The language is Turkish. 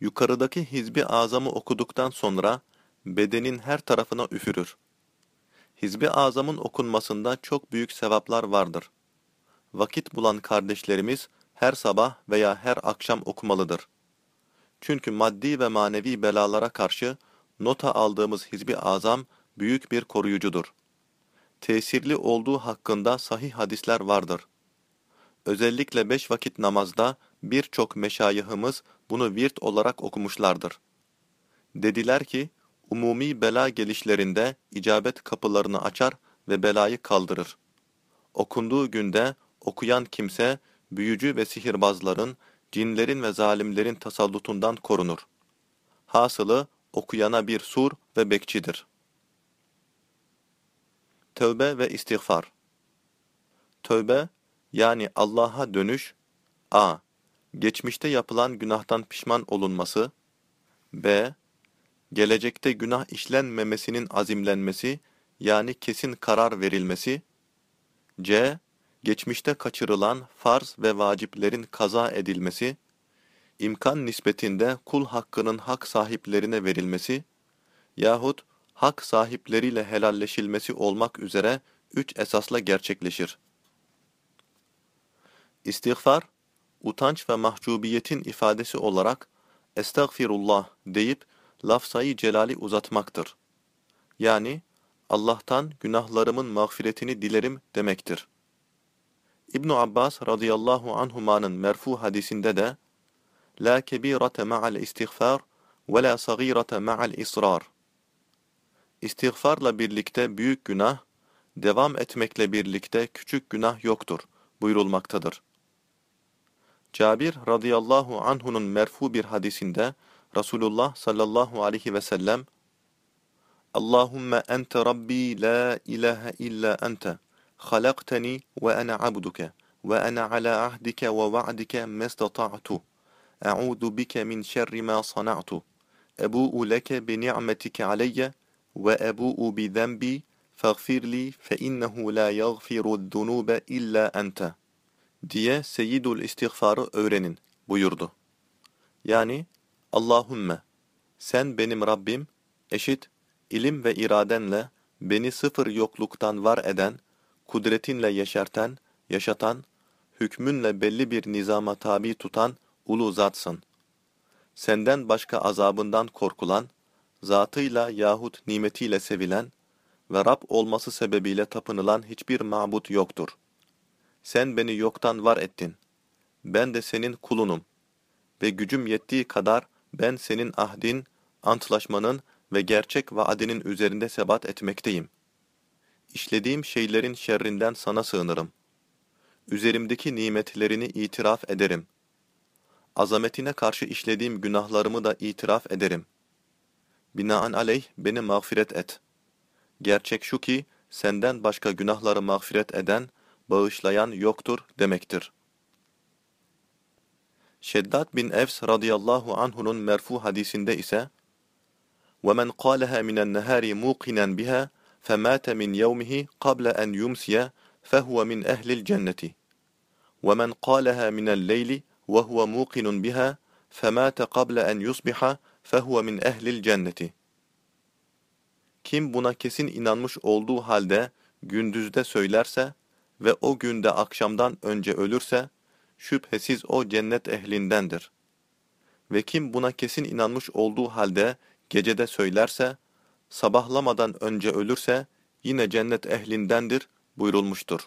yukarıdaki hizbi azamı okuduktan sonra bedenin her tarafına üfürür. Hizbi azamın okunmasında çok büyük sevaplar vardır. Vakit bulan kardeşlerimiz her sabah veya her akşam okumalıdır. Çünkü maddi ve manevi belalara karşı nota aldığımız hizbi azam büyük bir koruyucudur. Tesirli olduğu hakkında sahih hadisler vardır. Özellikle beş vakit namazda birçok meşayihimiz bunu virt olarak okumuşlardır. Dediler ki, umumi bela gelişlerinde icabet kapılarını açar ve belayı kaldırır. Okunduğu günde okuyan kimse, büyücü ve sihirbazların, cinlerin ve zalimlerin tasallutundan korunur. Hasılı, okuyana bir sur ve bekçidir. Tövbe ve istiğfar Tövbe, yani Allah'a dönüş, a. Geçmişte yapılan günahtan pişman olunması, b. Gelecekte günah işlenmemesinin azimlenmesi, yani kesin karar verilmesi, c. Geçmişte kaçırılan farz ve vaciplerin kaza edilmesi, imkan nispetinde kul hakkının hak sahiplerine verilmesi yahut hak sahipleriyle helalleşilmesi olmak üzere üç esasla gerçekleşir. İstiğfar, utanç ve mahcubiyetin ifadesi olarak estağfirullah deyip lafzayı celali uzatmaktır. Yani Allah'tan günahlarımın mağfiretini dilerim demektir. İbn Abbas radıyallahu anhumanın merfu hadisinde de La kebirete ma'al istiğfar ve la sagirete ma'al israr. İstiğfarla birlikte büyük günah, devam etmekle birlikte küçük günah yoktur buyurulmaktadır. Cabir radıyallahu anhu'nun merfu bir hadisinde Resulullah sallallahu aleyhi ve sellem Allahümme ente rabbi la ilahe illa ente halakteni ve ana abduke ve ana ala ahdike ve va'dike mestata'tu e'udu bike min şerri ma sana'tu ebu'u leke bi ni'metike aleyye ve ebu'u bi zenbi فَغْفِرْ لِي فَاِنَّهُ لَا يَغْفِرُ الذُّنُوبَ اِلَّا اَنْتَ diye Seyyidül İstiğfar'ı öğrenin buyurdu. Yani Allahümme sen benim Rabbim eşit ilim ve iradenle beni sıfır yokluktan var eden, kudretinle yeşerten, yaşatan, hükmünle belli bir nizama tabi tutan ulu zatsın. Senden başka azabından korkulan, zatıyla yahut nimetiyle sevilen ve Rab olması sebebiyle tapınılan hiçbir mabut yoktur. Sen beni yoktan var ettin. Ben de senin kulunum. Ve gücüm yettiği kadar ben senin ahdin, antlaşmanın ve gerçek vaadinin üzerinde sebat etmekteyim. İşlediğim şeylerin şerrinden sana sığınırım. Üzerimdeki nimetlerini itiraf ederim. Azametine karşı işlediğim günahlarımı da itiraf ederim. Binaenaleyh beni mağfiret et. Gerçek şu ki, senden başka günahları mağfiret eden, bağışlayan yoktur demektir. Şeddat bin Evs radıyallahu anhunun merfu hadisinde ise, وَمَنْ قَالَهَا مِنَ النَّهَارِ مُوقِنًا بِهَا فَمَاتَ مِنْ يَوْمِهِ قَبْلَ أَنْ يُمْسِيَ فَهُوَ مِنْ أَهْلِ الْجَنَّةِ وَمَنْ قَالَهَا مِنَ اللَّيْلِ وَهُوَ مُوقِنٌ بِهَا فَمَاتَ قَبْلَ أَنْ يُصْبِحَ فَهُوَ مِنْ أَهْلِ الْجَنَّةِ Kim buna kesin inanmış olduğu halde gündüzde söylerse ve o günde akşamdan önce ölürse, şüphesiz o cennet ehlindendir. Ve kim buna kesin inanmış olduğu halde gecede söylerse, sabahlamadan önce ölürse, yine cennet ehlindendir buyurulmuştur.